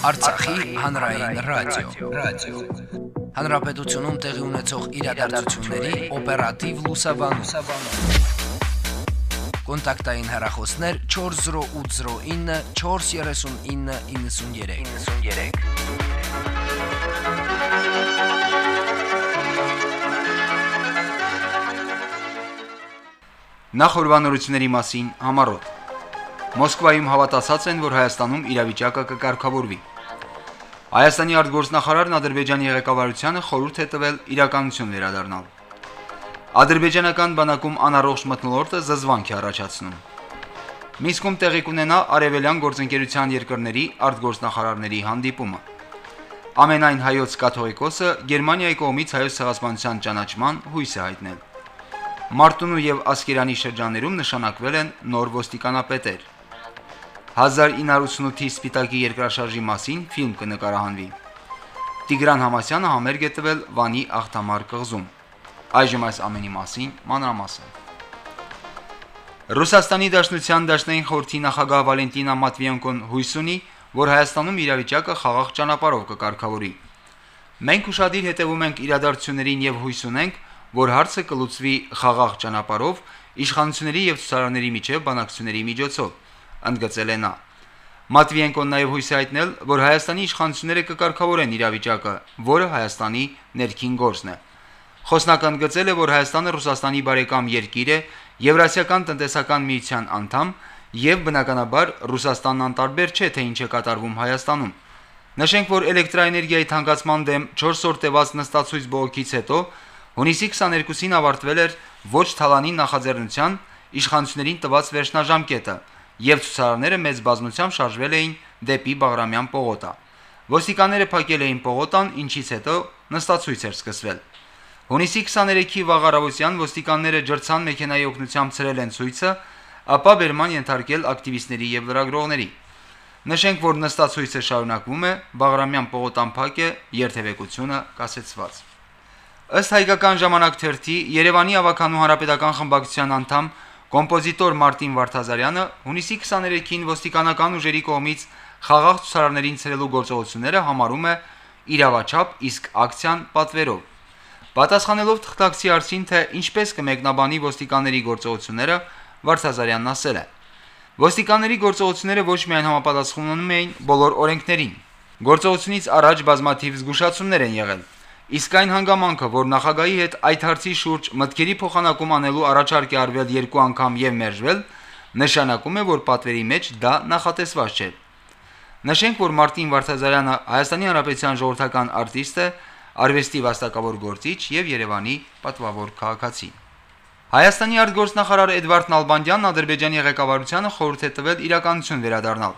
Արցախի հանրային ռադիո, ռադիո։ Հանրապետությունում տեղի ունեցող իրադարձությունների օպերատիվ լուսաբանում։ Կոնտակտային հեռախոսներ 40809 43993։ 93 Նախորbanությունների մասին համառոտ։ Մոսկվայում հավատացած են, որ Հայաստանում իրավիճակը կկարգավորվի։ Հայաստանի արտգործնախարարն Ադրբեջանի ղեկավարությանը խորհուրդ է տվել իրականություն վերադառնալ։ Ադրբեջանական բանակում անառողջ մթնոլորտը զզվանք է առաջացնում։ Միսկում տեղի կունենա արևելյան գործընկերության երկրների արտգործնախարարների հանդիպումը։ Ամենայն հայոց կաթողիկոսը Գերմանիայի կողմից հայոց ցեղասպանության ճանաչման հույս է հայտնել։ Մարտունու եւ Ասկերանի շրջաններում նշանակվել են նոր ոստիկանապետեր։ 1988-ի Սպիտակի երկրաշարժի մասին ֆիլմ կնկարահանվի։ Տիգրան Համասյանը համերգ է տվել Վանի աղթամար կղզում։ Այժմ այս ամենի մասին մանրամասն։ Ռուսաստանի Դաշնության Դաշնային խորհրդի նախագահ Վալենտինա Մատվիենկոն հույս ունի, որ Հայաստանում իրավիճակը խաղաղ ճանապարհով կկարգավորի։ Մենք ուշադիր հետևում ենք իրադարձություններին եւ հույս ունենք, որ հարցը կլուծվի խաղաղ ճանապարհով իշխանությունների եւ ցուցարարների միջև բանակցությունների միջոցով, ընդգծել է նա։ Մատվիենկոն նաև հույս է հայտնել, որ Հայաստանի իշխանությունները կկարգավորեն իրավիճակը, որը Հայաստանի ներքին գործն է։ Խոսնական գծել է, որ Հայաստանը Ռուսաստանի բարեկամ երկիր է, Եվրասիական տնտեսական միության անդամ եւ բնականաբար Ռուսաստանն անտարբեր չէ, թե ինչ է կատարվում Հայաստանում։ Նշենք, որ էլեկտրաէներգիայի թանկացման դեմ 4 օր տևած նստածույց բողոքից հետո հունիսի 22-ին ավարտվել էր ոչ թալանի նախաձեռնության իշխանություններին տված վերջնաժամկետը, եւ ցուցարարները մեծ բազմությամբ շարժվել էին դեպի Բաղրամյան պողոտա։ Ոստիկանները փակել էին պողոտան, ինչից հետո նստածույց էր սկսվել։ Հունիսի 23-ի վաղարավոսյան ոստիկանները ջրցան մեքենայի օգնությամբ ցրել են ցույցը, ապա բերման ենթարկել ակտիվիստների եւ լրագրողների։ Նշենք, որ նստածույցը շարունակվում է, Բաղրամյան պողոտան փակ է, երթևեկությունը կասեցված։ Ըստ հայկական ժամանակ թերթի Երևանի ավականու հանրապետական խմբակցության անդամ կոմպոզիտոր Մարտին Վարդազարյանը հունիսի 23-ին ոստիկանական ուժերի կողմից խաղաղ ցուցարարներին ցրելու գործողությունները համարում է իրավաչափ, իսկ ակցիան պատվերով։ Պատասխանելով թղթակցի արցին, թե ինչպես կմեկնաբանի ոստիկանների գործողությունները, Վարդազարյանն ասել է. Ոստիկանների գործողությունները ոչ միայն համապատասխանում էին բոլոր օրենքներին։ Գործողությունից առաջ բազմաթիվ զգուշացումներ են եղել։ Իսկ այն հանգամանքը, որ նախագահի հետ այդ հարցի շուրջ մտքերի փոխանակում անելու առաջարկ է արվել երկու անգամ եւ մերժվել, նշանակում է, որ պատվերի մեջ դա նախատեսված չէ։ Նշենք, որ Մարտին Վարդազարյանը Հայաստանի Հանրապետության ժողովրդական արտիստ է, արվեստի վաստակավոր գործիչ եւ Երևանի պատվավոր քաղաքացի։ Հայաստանի արտգործնախարար Էդվարդ Նալբանդյանն Ադրբեջանի ղեկավարությանը խորհուրդ է տվել իրականություն վերադառնալ։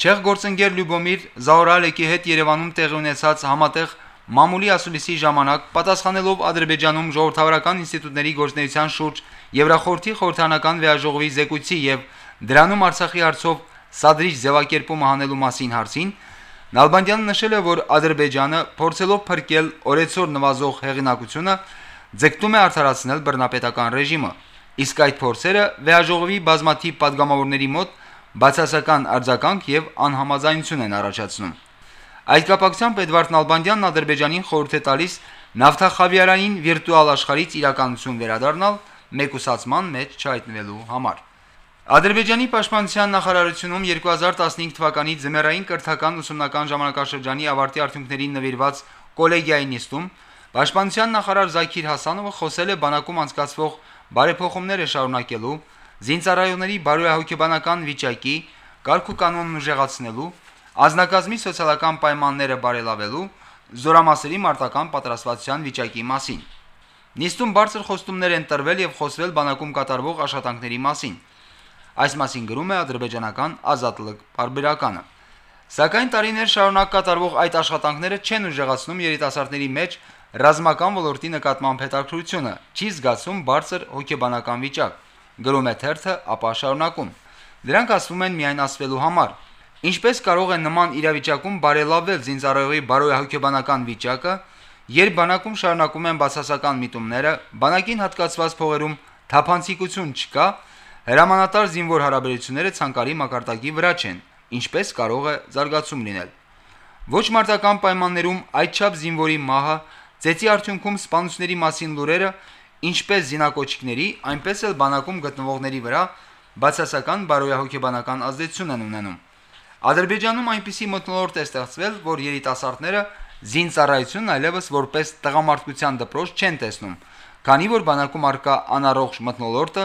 Չեխ գործընկեր Լյուբոմիր Զաուրալեկի հետ Երևանում տեղի ունեցած համատեղ Մամուլի ասուլիսի ժամանակ պատասխանելով Ադրբեջանում ժողովրդավարական ինստիտուտների գործնեության շուրջ Եվրախորհրդի խորհրդանական վեաժողովի զեկույցի եւ դրանում Արցախի հարցով սադրիչ ձևակերպում հանելու մասին հարցին Նալբանդյանը նշել է, որ Ադրբեջանը փորձելով փրկել օրեցօր նվազող հեղինակությունը ձգտում է արդարացնել բռնապետական ռեժիմը, իսկ այդ փորձերը վեաժողովի բազմաթիվ падգամավորների մոտ բացասական արձագանք եւ անհամաձայնություն են առաջացնում։ Այդ կապակցությամբ Էդվարդ Նալբանդյանն Ադրբեջանին խորհուրդ է տալիս նավթախավիարանին վիրտուալ աշխարհից իրականություն վերադառնալ մեկուսացման մեջ չհայտնվելու համար։ Ադրբեջանի պաշտպանության նախարարությունում 2015 թվականի ձմեռային կրթական ուսումնական ժամանակաշրջանի ավարտի արդյունքներին նվիրված կոլեգիայի նիստում պաշտպանության նախարար Զաքիր Հասանովը խոսել է բանակում անցկացվող բարեփոխումները շարունակելու, զինծառայողների բարոյահոգեբանական վիճակի, կարգ ու կանոնն ուժեղացնելու Ազնագազմի սոցիալական պայմանները բարելավելու զորամասերի մարտական պատրաստվածության վիճակի մասին։ Նիստում բարձր խոստումներ են տրվել եւ խոսվել բանակում կատարվող աշխատանքների մասին։ Այս մասին գրում է ադրբեջանական Ազատլիկ բարբերականը։ Սակայն տարիներ շարունակ կատարվող այդ աշխատանքները չեն ուժեղացնում երիտասարդների մեջ ռազմական ոլորտի նկատմամբ հետաքրությունը, չի զգացում բարձր հոգեբանական վիճակ։ Գրում է թերթը, ապա շարունակում։ Դրանք ասվում են միայն ասվելու համար, Ինչպես կարող է նման իրավիճակում բարելավել զինծառայողի բարոյահոգեբանական վիճակը, երբ բանակում շարունակում են բացասական միտումները, բանակին հատկացված փողերում թափանցիկություն չկա, հրամանատար զինվոր հարաբերությունները ցանկալի մակարդակի վրա չեն, ինչպես կարող է զարգացում լինել։ Ոչ մարտական պայմաններում այդչափ զինվորի մահը, ծեծի արդյունքում սպանությունների մասին լուրերը, ինչպես զինակոչիկների, այնպես էլ բանակում գտնվողների վրա բացասական բարոյահոգեբանական ազդեցություն են ունենում։ Ադրբեջանում այնպիսի մթնոլորտ է ստեղծվել, որ երիտասարդները զինծառայությունն այլևս որպես տղամարդկության դպրոց չեն տեսնում, քանի որ բանակում արկա անառողջ մթնոլորտը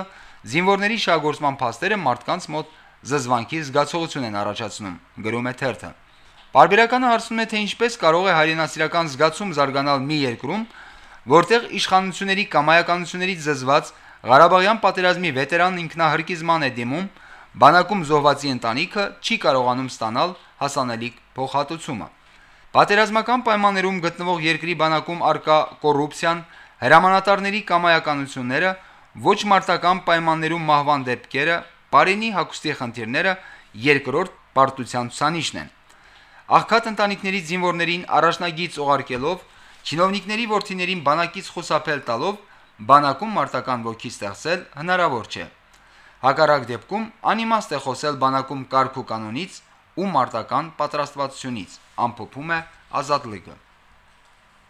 զինվորների շահգործման փաստերը մարդկանց մոտ զզվանքի զգացողություն են առաջացնում, գրում է թերթը։ Բարբերականը հարցնում է, թե ինչպես կարող է հայրենասիրական զգացում զարգանալ մի երկրում, որտեղ իշխանությունների կամայականություններից զզված Ղարաբաղյան պատերազմի վետերան ինքնահրկիզման է դիմում, Բանակում զոհվածի ընտանիքը չի կարողանում ստանալ հասանելի փոխհատուցումը։ Պատերազմական պայմաններում գտնվող երկրի բանակում արկա կոռուպցիան, հրամանատարների կամայականությունները, ոչ մարտական պայմաններում մահվան դեպքերը, բարենի հակոստի խնդիրները երկրորդ պարտության ցուցանիշն են։ Աղքատ ընտանիքների զինվորներին առաջնագից օղարկելով, Չինովնիկների ворթիներին բանակից խուսափել տալով բանակում մարտական ոգի ստեղծել հնարավոր չէ։ Հակառակ դեպքում անիմաստ է խոսել բանակում կարգ ու կանոնից ու մարտական պատրաստվածությունից, ամփոփում է Ազատլիգը։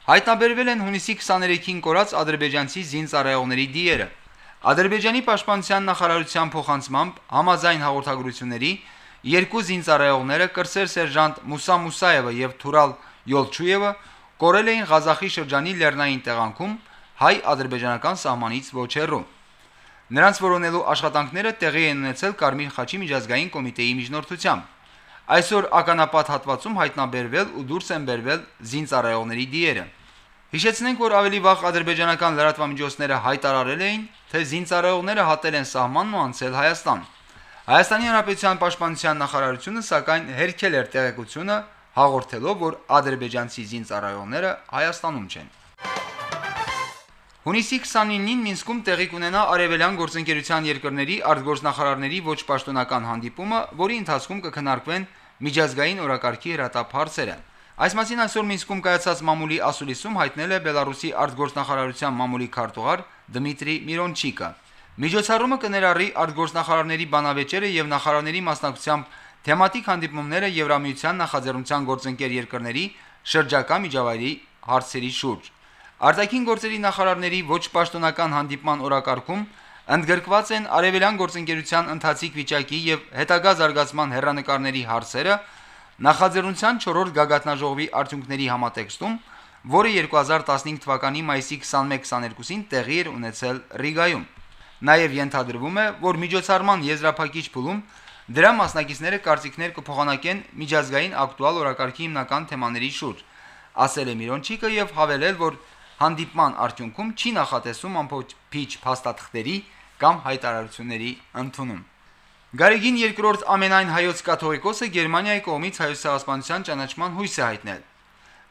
Հայտնաբերվել են հունիսի 23-ին կորած ադրբեջանցի զինծառայողների դիերը։ Ադրբեջանի պաշտպանության նախարարության փոխանցմամբ համազայն հաղորդագրությունների Երկու զինծառայողները կրսեր սերժանտ Մուսա Մուսաևը եւ Թուրալ Յոլչուևը կորել էին Ղազախի շրջանի Լեռնային տեղանքում հայ-ադրբեջանական սահմանից ոչ հեռու։ Նրանց որոնելու աշխատանքները տեղի են ունեցել Կարմիր խաչի միջազգային կոմիտեի միջնորդությամբ։ Այսօր ականապատ հատվածում հայտնաբերվել ու դուրս են բերվել զինծառայողների դիերը։ Հիշեցնենք, որ ավելի վաղ ադրբեջանական լրատվամիջոցները հայտարարել էին, թե զինծառայողները հատել են սահմանն ու անցել Հայաստան։ Հայաստանի Հանրապետության պաշտպանության նախարարությունը սակայն հերքել էր տեղեկությունը, հաղորդելով, որ ադրբեջանցի զինծառայողները Հայաստանում չեն։ Հունիսի 29-ին Մինսկում տեղի կունենա Արևելյան գործընկերության երկրների արտգործնախարարների ոչ պաշտոնական հանդիպումը, որի ընթացքում կքննարկվեն միջազգային օրակարգի հրատապ հարցերը։ Այս մասին այսօր Մինսկում կայացած մամուլի ասուլիսում հայտնել է Բելարուսի արտգործնախարարության մամուլի քարտուղար Դմիտրի Միրոնչիկը։ Միջոցառումը կներառի արտգործնախարարների բանավեճերը եւ նախարարների մասնակցությամբ թեմատիկ հանդիպումները Եվրամիության նախաձեռնության գործընկեր երկրների շրջակա միջավայրի հարցերի շուրջ։ Արտաքին գործերի նախարարների ոչ պաշտոնական հանդիպման օրակարգում ընդգրկված են արևելյան գործընկերության ընթացիկ վիճակի եւ հետագա զարգացման հերանեկարների հարցերը նախաձեռնության 4-րդ գագաթնաժողովի արդյունքների համատեքստում, որը 2015 թվականի մայիսի 21-22-ին տեղի էր ունեցել Ռիգայում։ Նաև ենթադրվում է, որ միջոցառման եզրափակիչ փուլում դրա մասնակիցները կարծիքներ կփոխանակեն միջազգային ակտուալ օրակարգի հիմնական թեմաների շուրջ, ասել է Միրոնչիկը եւ հավելել, որ հանդիպման արդյունքում չի նախատեսում ամփոփիչ փաստաթղթերի կամ հայտարարությունների ընդունում։ Գարեգին երկրորդ ամենայն հայոց կաթողիկոսը Գերմանիայի կողմից հայոց ցեղասպանության ճանաչման հույս է հայտնել։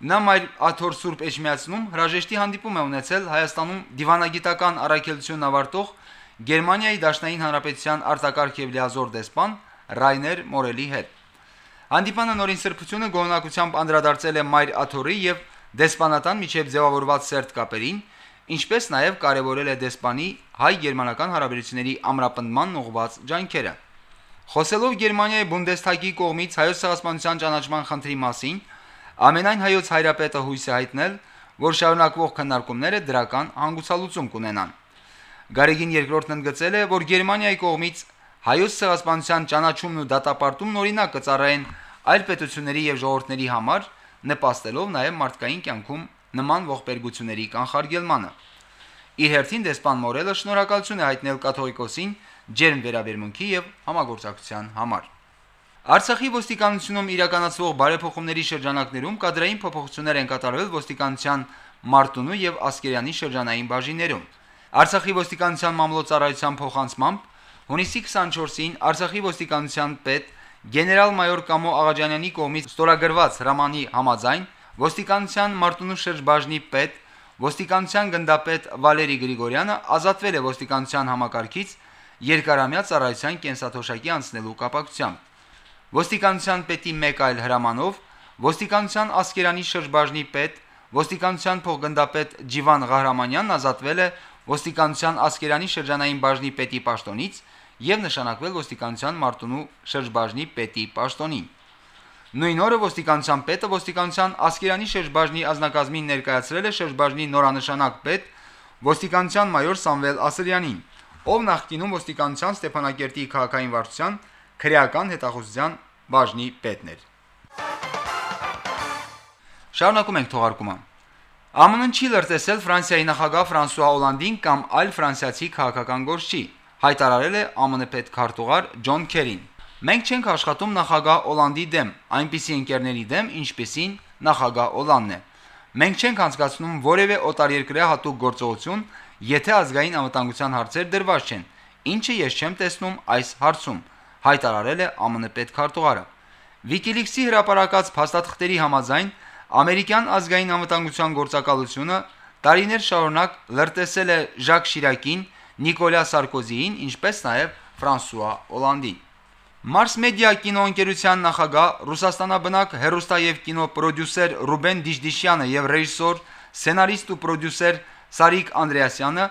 Նա մայր Աթոր Սուրբ Էջմիածնում հրաժեշտի հանդիպում է ունեցել Հայաստանում դիվանագիտական առաքելություն ավարտող Գերմանիայի Դաշնային Հանրապետության արտակարգ եւ լիազոր դեսպան Ռայներ Մորելի հետ։ Հանդիպանը նորին սրբությունը գոհնակությամբ անդրադարձել է Մայր Աթորի եւ դեսպանատան միջև ձևավորված սերտ կապերին, ինչպես նաեւ կարեւորել է դեսպանի հայ-գերմանական հարաբերությունների ամրապնդման ուղղված ջանքերը։ Խոսելով Գերմանիայի Բունդեսթագի կողմից հայոց ցեղասպանության ճանաչման խնդրի մասին, ամենայն հայոց հայրապետը հույս է հայտնել, որ շարունակվող քննարկումները դրական հանգուցալուծում կունենան։ Գարեգին երկրորդն ընդգծել է, որ Գերմանիայի կողմից հայոց ցեղասպանության ճանաչումն ու դատապարտումն օրինակ կծառայեն այլ պետությունների եւ ժողովուրդների համար, նպաստելով նաեւ մարդկային կյանքում նման ողբերգությունների կանխարգելմանը։ Իր հերթին դեսպան Մորելը շնորհակալություն է հայտնել կաթողիկոսին ջերմ վերաբերմունքի եւ համագործակցության համար։ Արցախի ոստիկանությունում իրականացվող բարեփոխումների շրջանակներում կադրային փոփոխություններ են կատարվել ոստիկանության Մարտունու եւ Ասկերյանի շրջանային բաժիններում։ Արցախի ոստիկանության մամլոյցարայության փոխանցմամբ հունիսի 24-ին Արցախի ոստիկանության պետ գեներալ-մայոր Կամո Աղաջանյանի կողմից ստորագրված հրամանի համաձայն ոստիկանության Մարտունու շրջբաժնի պետ ոստիկանության գնդապետ Վալերի Գրիգորյանը ազատվել է ոստիկանության համակարգից երկարամյա ծառայության կենսաթոշակի անցնելու կապակցությամբ։ Ոստիկանության պետի մեկ այլ հրամանով ոստիկանության Ասկերանի շրջբաժնի պետ ոստիկանության փոխգնդապետ Ջիվան Ղահրամանյանն ազատվել է ոստիկանության Ասկերանի շրջանային բաժնի պետի պաշտոնից եւ նշանակվել ոստիկանության Մարտունու շրջբաժնի պետի պաշտոնին։ Նույն օրը ոստիկանության պետը ոստիկանության Ասկերանի շրջբաժնի ազնագազմին ներկայացրել է շրջբաժնի նորանշանակ պետ ոստիկանության մայոր Սամվել Ասրյանին, ով նախկինում ոստիկանության Ստեփանակերտի քաղաքային վարչության քրեական հետախուզության բաժնի պետն էր։ Շարունակում ենք թողարկումը։ ԱՄՆ-ն չի լրտեսել Ֆրանսիայի նախագահ Ֆրանսուয়া Օլանդին կամ այլ ֆրանսիացի քաղաքական գործչի, հայտարարել է ԱՄՆ պետքարտուղար Ջոն Քերին։ Մենք չենք աշխատում նախագահ Օլանդի դեմ, այնպիսի ընկերների դեմ, ինչպիսին նախագահ Օլանդն է։ Մենք չենք անցկացնում որևէ օտարերկրյա հատուկ գործողություն, եթե ազգային անվտանգության հարցեր դրված չեն, ինչը ես չեմ տեսնում այս հարցում, հայտարարել է ԱՄՆ պետքարտուղարը։ WikiLeaks-ի հրապարակած փաստաթղթերի համաձայն ամերիկյան ազգային անվտանգության գործակալությունը տարիներ շարունակ լրտեսել է Ժակ Շիրակին, Նիկոլա Սարկոզիին, ինչպես նաև Ֆրանսուয়া Օլանդին։ Mars Media կինոընկերության նախագահ Ռուսաստանաբնակ հերոստա եւ կինոպրոդյուսեր Ռուբեն Դիժդիշյանը եւ ռեժիսոր, սցենարիստ ու պրոդյուսեր Սարիկ Անդրեասյանը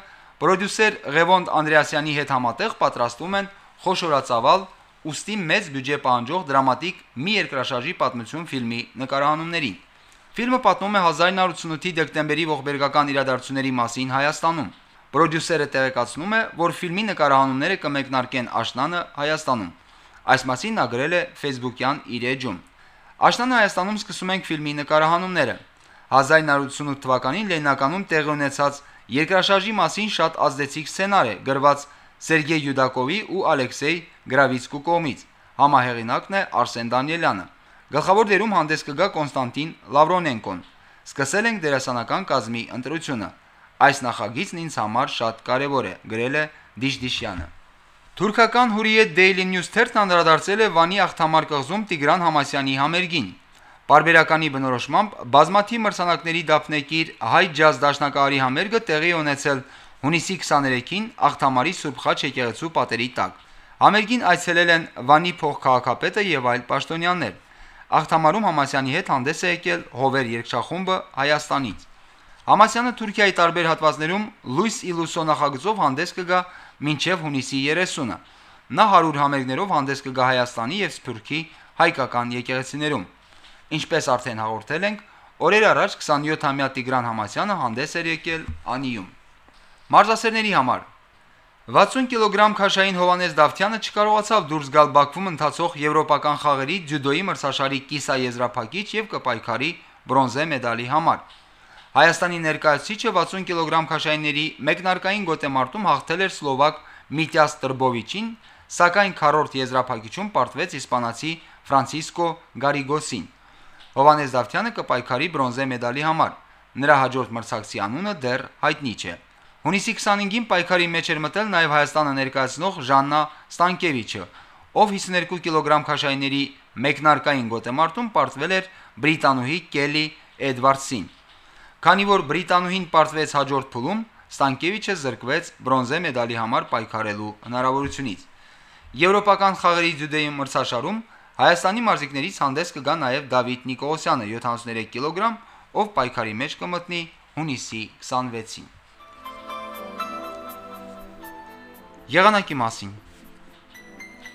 պրոդյուսեր Ղևոնդ Անդրեասյանի հետ համատեղ պատրաստում են խոշորածավալ ուստի մեծ բյուջե պահանջող դրամատիկ մի երկրաշարժի պատմություն ֆիլմի նկարահանումներին։ Ֆիլմը պատմում է 1988-ի դեկտեմբերի ողբերգական իրադարձությունների մասին Հայաստանում։ Պրոդյուսերը տեղեկացնում է, որ ֆիլմի նկարահանումները կմեկնարկեն Աշնանը Հայաստանում։ Այս մասին նա գրել է Facebook-յան իր էջում։ Աշնանը Հայաստանում սկսում ենք ֆիլմի նկարահանումները։ 1988 թվականին Լեննականում տեղի ունեցած երկրաշարժի մասին շատ ազդեցիկ սցենար է գրված Սերգեյ Յուդակովի ու Ալեքսեյ Գրավիցկու կողմից։ Համահեղինակն է Արսեն Դանիելյանը։ Գլխավոր դերում հանդես կգա Կոնստանտին Լավրոնենկոն։ Սկսել ենք դերասանական կազմի ընտրությունը։ Այս նախագիծն ինձ համար շատ կարևոր է, գրել է Դիշդիշյանը։ Թուրքական Hurriyet Daily News թերթն անդրադարձել է Վանի աղթամար կղզում Տիգրան Համասյանի համերգին։ Պարբերականի բնորոշմամբ բազմաթիվ մրցանակների դափնեկիր հայ ջազ դաշնակահարի համերգը տեղի ունեցել հունիսի 23-ին Աղթամարի Սուրբ Խաչ եկեղեցու պատերի տակ։ Համերգին այցելել են Վանի փոխքաղաքապետը եւ այլ պաշտոնյաներ։ Աղթամարում Համասյանի հետ հանդես է եկել Հովեր երգչախումբը Հայաստանից։ Համասյանը Թուրքիայի տարբեր հատվածներում Լուիս Իլուսո նախագծով հանդես կգա մինչև հունիսի 30-ը։ Նա 100 համերգներով հանդես կգա Հայաստանի եւ Սփյուռքի հայկական եկեղեցիներում։ Ինչպես արդեն հաղորդել ենք, օրեր առաջ 27-ամյա Տիգրան Համասյանը հանդես էր եկել Անիում։ Մարզասերների համար. 60 կիլոգրամ քաշային Հովանես Դավթյանը չկարողացավ դուրս գալ Բաքվում ընթացող եվրոպական խաղերի ջյուդոյի մրցաշարի կիսաեզրափակիչ եւ կպայքարի բրոնզե մեդալի համար։ Հայաստանի ներկայացուցիչը 60 կիլոգրամ քաշայինների մեկնարկային գոտեմարտում հաղթել էր սլովակ Միտյաս Տրբովիչին, սակայն քառորդ եզրափակիչում պարտվեց իսպանացի Ֆրանցիսկո Գարիգոսին։ Հովանես Դավթյանը կպայքարի բրոնզե մեդալի համար։ Նրա հաջորդ մրցակցի անունը դեռ հայտնի չէ։ Հունիսի 25-ին պայքարի մեջ էր մտել նաև Հայաստանը ներկայացնող Ժաննա Ստանկևիչը, ով 52 կիլոգրամ քաշայիների մեկնարկային գոտեմարտում պարտվել էր բրիտանուհի Կելի Էդվարդսին։ Քանի որ բրիտանուհին պարտվեց հաջորդ փուլում, Ստանկևիչը զրկվեց բրոնզե մեդալի համար պայքարելու հնարավորությունից։ Եվրոպական խաղերի ձյուդոյի մրցաշարում Հայաստանի մարզիկներից հանդես կգա նաև Դավիթ Նիկողոսյանը 73 կիլոգրամ, ով պայքարի մեջ կմտնի հունիսի 26-ին։ Եղանակի մասին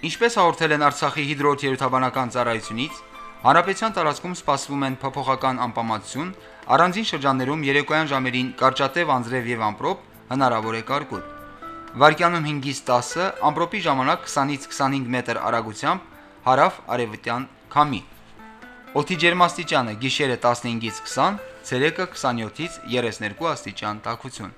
Ինչպես հաղորդել են Արցախի հիդրոթերապևտաբանական ծառայությունից, հարաբեցյան տարածքում սպասվում են փոփոխական անպամատություն, առանձին շրջաններում երեկոյան ժամերին կարճատև անձրև եւ ամպրոպ հնարավոր է կարկուտ։ Վարկյանում 5-ից 10-ը ամպրոպի ժամանակ 20-ից 25 մետր արագությամբ հարավ արևմտյան քամի։ Օդի ջերմաստիճանը՝ գիշերը 15-ից 20, ցերեկը 27-ից 32 աստիճան տաքություն։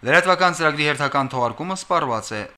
Լրատվական ծրագրի հերթական թողարկումը սպառված է։